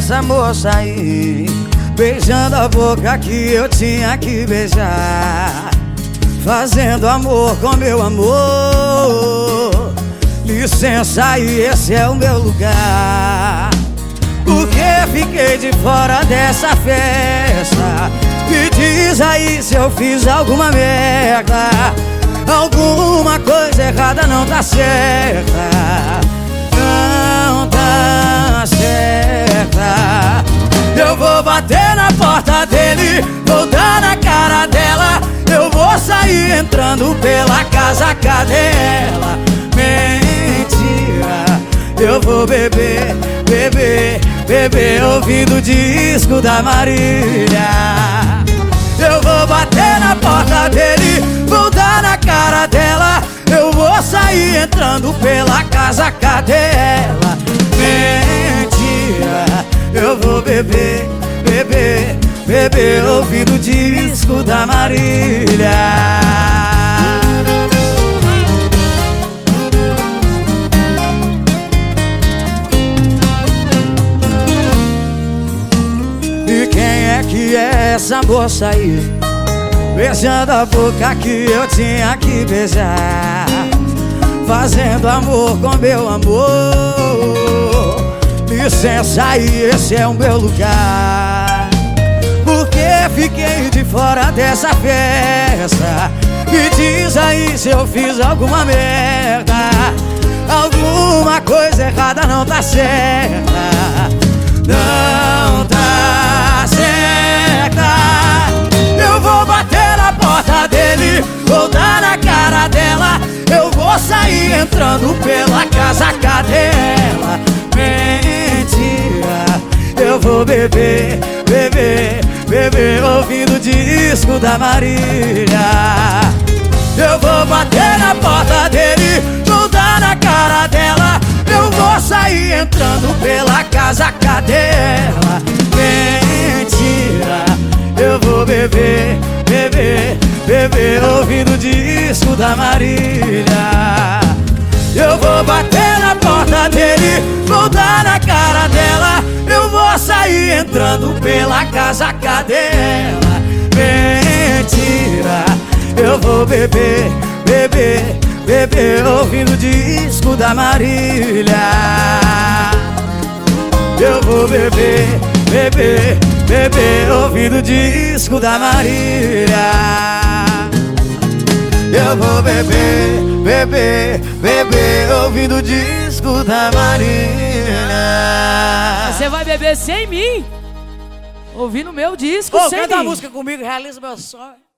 essa moça aí Beijando a boca que eu tinha que beijar Fazendo amor com meu amor. Licença aí, esse é o meu lugar. Porque fiquei de fora dessa festa? Me diz aí se eu fiz alguma merda. Alguma coisa errada não tá certa bater na porta dele Vou dar na cara dela Eu vou sair entrando pela casa Cadê ela? Mentira Eu vou beber, beber, beber Ouvindo o disco da Marília Eu vou bater na porta dele cara dela Eu vou sair entrando pela casa, cadê ela? Mentira, eu vou beber, beber Ouvindo o disco da Marília. E quem é que é essa moça aí? Beijando a boca que eu tinha que beijar. Fazendo amor com meu amor. Licença aí, esse é o meu lugar fiquei de fora dessa festa. Me diz aí se eu fiz alguma merda. Alguma coisa errada não tá certa. Não tá certa. Eu vou bater na porta dele Vou dar na cara dela. Eu vou sair entrando pela casa Cadê ela? Mentira Eu vou beber, beber, beber Ouvindo disco da Marília. Eu vou bater na porta dele dar na cara dela. Eu vou sair entrando pela casa Cadê ela? Mentira Eu vou beber beber, beber ouvindo disco da Marília entrando pela casa, cadê ela? Mentira, eu vou beber, beber, beber ouvindo o disco da Marília. Eu vou beber, beber Beber ouvindo o disco da Marília. Eu vou beber, beber, beber ouvindo o disco da Marília Você vai beber sem mim? Ouvindo meu disco Ô, sem canta mim a música comigo, realiza meu sonho